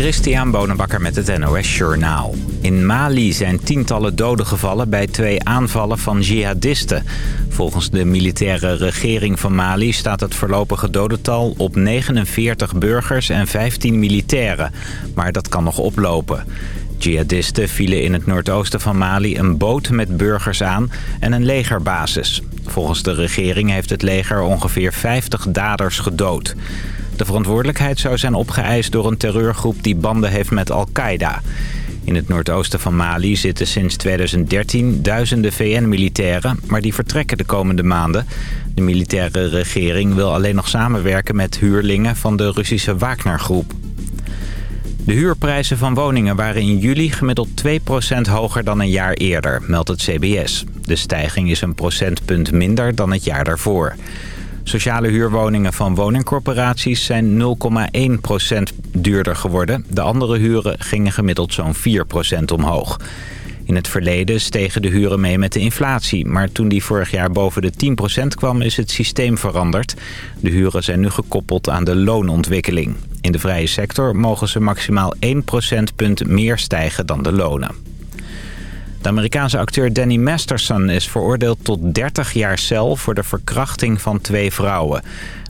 Christian Bonenbakker met het NOS Journaal. In Mali zijn tientallen doden gevallen bij twee aanvallen van jihadisten. Volgens de militaire regering van Mali staat het voorlopige dodental op 49 burgers en 15 militairen. Maar dat kan nog oplopen. Jihadisten vielen in het noordoosten van Mali een boot met burgers aan en een legerbasis. Volgens de regering heeft het leger ongeveer 50 daders gedood. De verantwoordelijkheid zou zijn opgeëist door een terreurgroep die banden heeft met Al-Qaeda. In het noordoosten van Mali zitten sinds 2013 duizenden VN-militairen, maar die vertrekken de komende maanden. De militaire regering wil alleen nog samenwerken met huurlingen van de Russische Wagner-groep. De huurprijzen van woningen waren in juli gemiddeld 2% hoger dan een jaar eerder, meldt het CBS. De stijging is een procentpunt minder dan het jaar daarvoor. Sociale huurwoningen van woningcorporaties zijn 0,1% duurder geworden. De andere huren gingen gemiddeld zo'n 4% omhoog. In het verleden stegen de huren mee met de inflatie. Maar toen die vorig jaar boven de 10% kwam is het systeem veranderd. De huren zijn nu gekoppeld aan de loonontwikkeling. In de vrije sector mogen ze maximaal 1 procentpunt meer stijgen dan de lonen. De Amerikaanse acteur Danny Masterson is veroordeeld tot 30 jaar cel voor de verkrachting van twee vrouwen.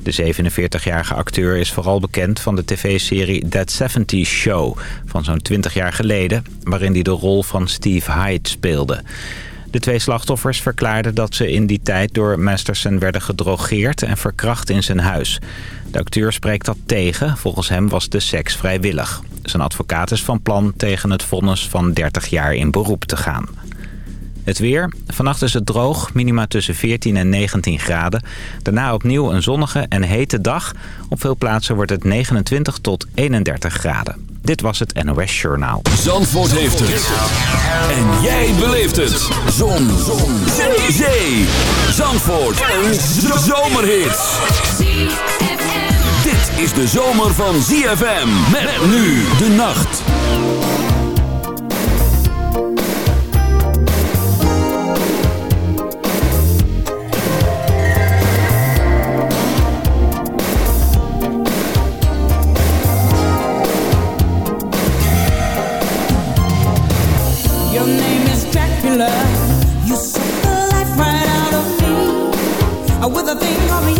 De 47-jarige acteur is vooral bekend van de tv-serie That 70's Show van zo'n 20 jaar geleden... waarin hij de rol van Steve Hyde speelde. De twee slachtoffers verklaarden dat ze in die tijd door Masterson werden gedrogeerd en verkracht in zijn huis. De acteur spreekt dat tegen. Volgens hem was de seks vrijwillig. Zijn advocaat is van plan tegen het vonnis van 30 jaar in beroep te gaan. Het weer. Vannacht is het droog, minima tussen 14 en 19 graden. Daarna opnieuw een zonnige en hete dag. Op veel plaatsen wordt het 29 tot 31 graden. Dit was het NOS Journaal. Zandvoort heeft het. En jij beleeft het. Zon. Zon. Zee. Zandvoort. Een zomerhit. Is de zomer van ZFM. Met nu de nacht. Life me with a reality.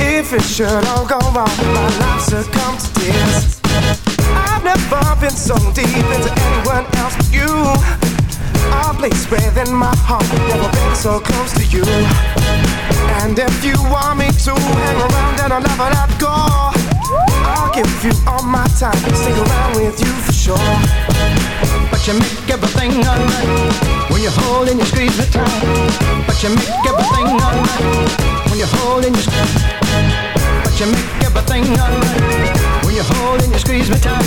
If it should all go wrong, my life succumbs to this. I've never been so deep into anyone else but you. A place within my heart, never been so close to you. And if you want me to hang around, then I'll never let go. I'll give you all my time, stick around with you for sure. but you make everything alright when you hold and you squeeze me tight. But you make everything alright when you hold and you squeeze. But you make everything alright when you hold and you squeeze me tight.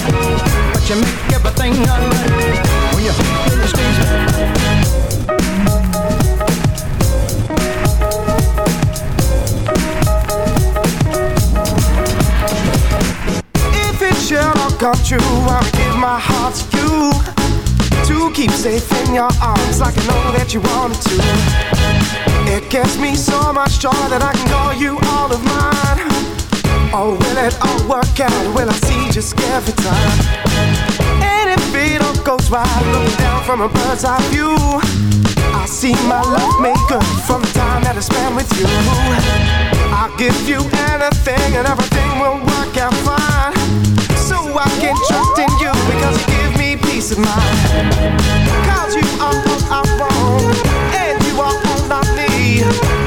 But you make everything alright when you hold and you squeeze me. If it should all come true, I would give my heart to you to keep safe in your arms like I know that you wanted to. It gives me so much joy that I can call you all of mine. Oh, will it all work out? Will I see just every time? And if it all goes right, looking down from a bird's eye view, I see my love good from the time that I spent with you. I'll give you anything and everything will work out fine. So I can trust in you peace of mind. Cause you are all I want, and you are all I need.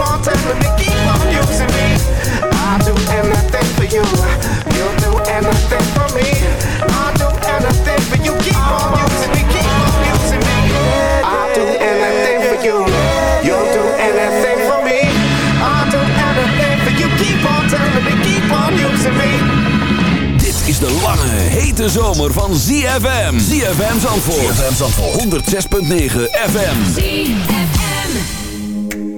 on telling me, keep on using me. I'll do anything for you. You'll do anything for me. I'll do anything for you. Keep on using me, keep on using me. I'll do anything for you. You'll do anything for me. I'll do anything for you. Keep on telling me, keep on using me. Dit is de lange, hete zomer van ZFM. ZFM Zandvoort. ZFM Zandvoort. 106.9 FM.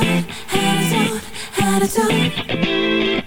attitude, attitude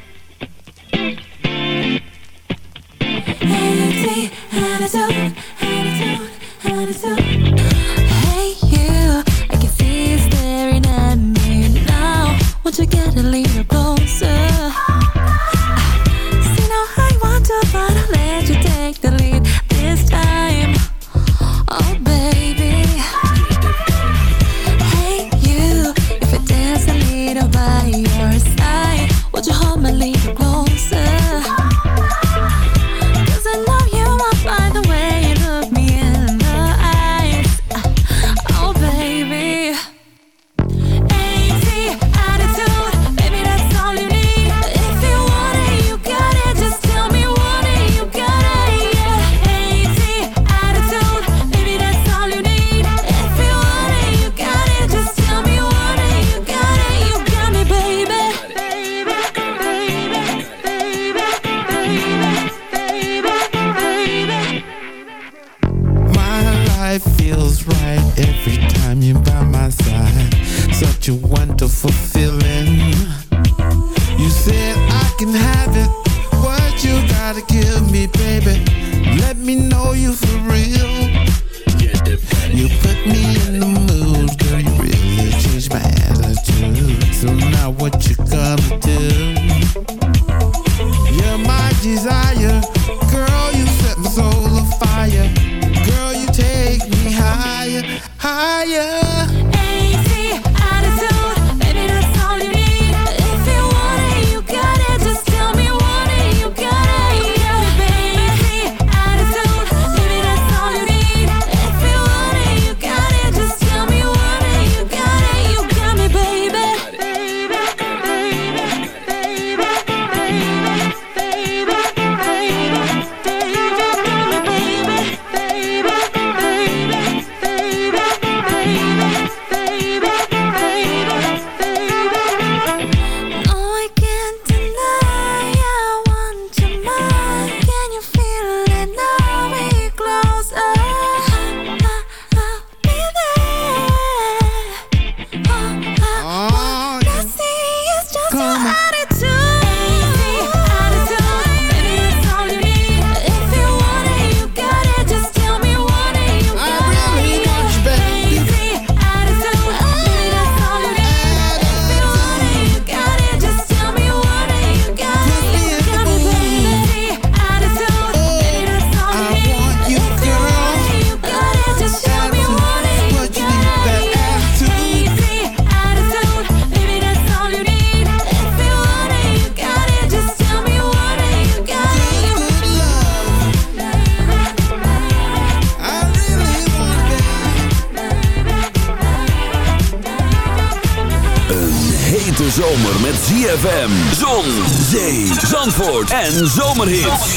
en zomerhits.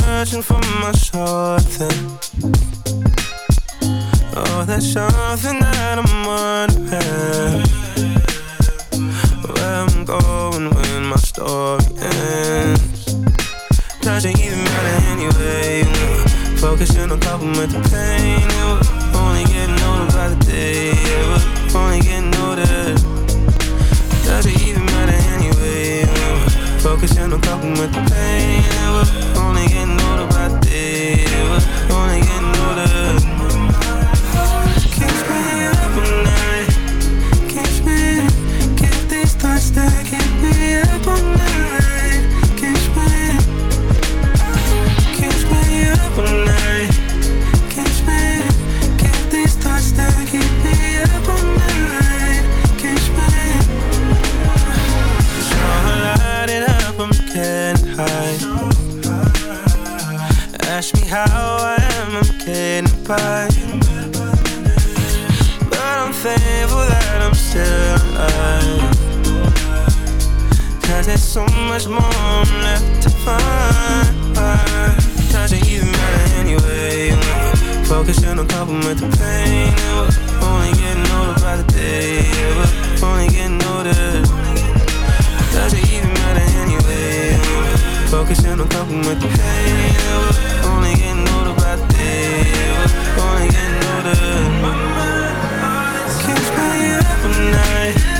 Searching for my something. Oh, there's something that I'm wondering. Where I'm going when my story ends. Doesn't even matter anyway. Focusing on coping with the pain. It only getting older by the day. It only getting older. Doesn't even. Focusing on coping with the pain. It only getting older by day. It only getting older. Keeps me up all night. Keeps me, keep these thoughts that keep me up all night. How I am, I'm getting by. But I'm thankful that I'm still alive. Cause there's so much more I'm left to find. Doesn't even matter anyway. Focusing on coping with the pain. We're only getting older by the day. We're only getting older. Doesn't even matter anyway. Focusing on coping with the pain. We're only getting older. Only getting older. All night.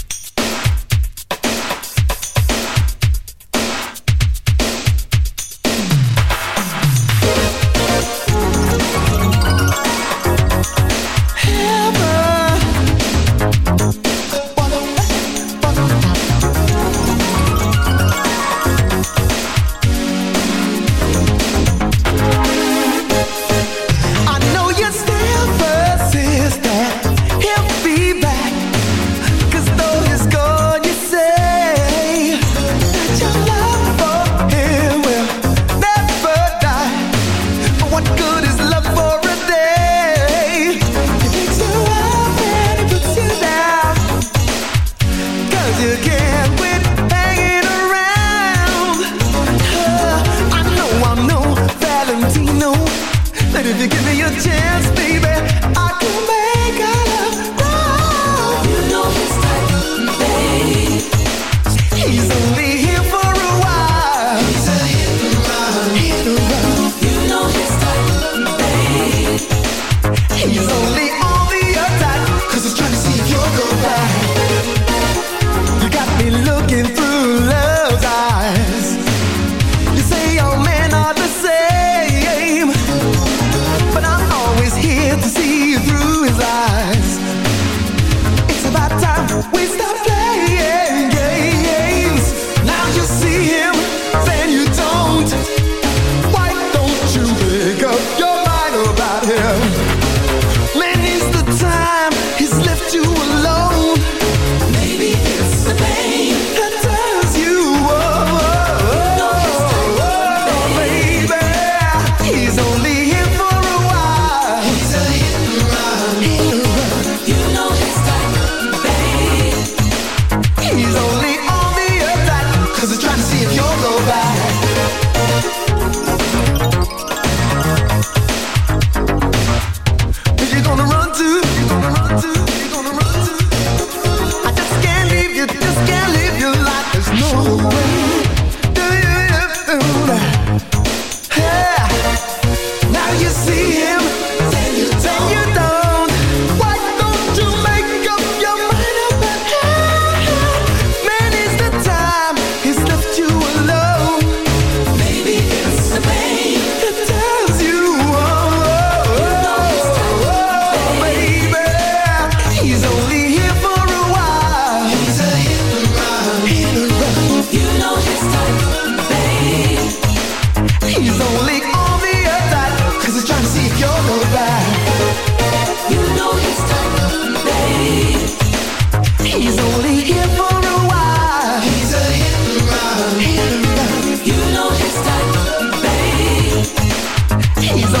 He's a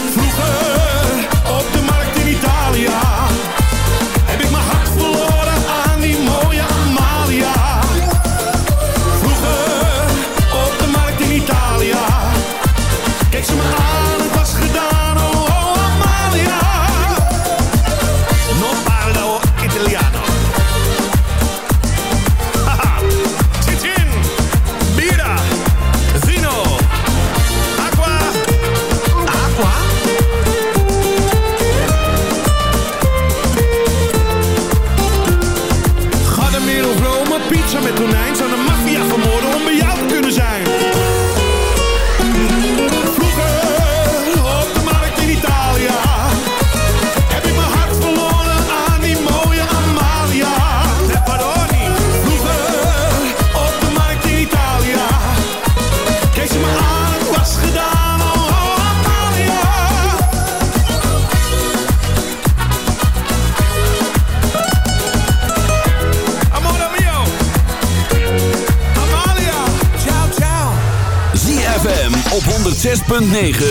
9.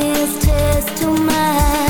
is just too much.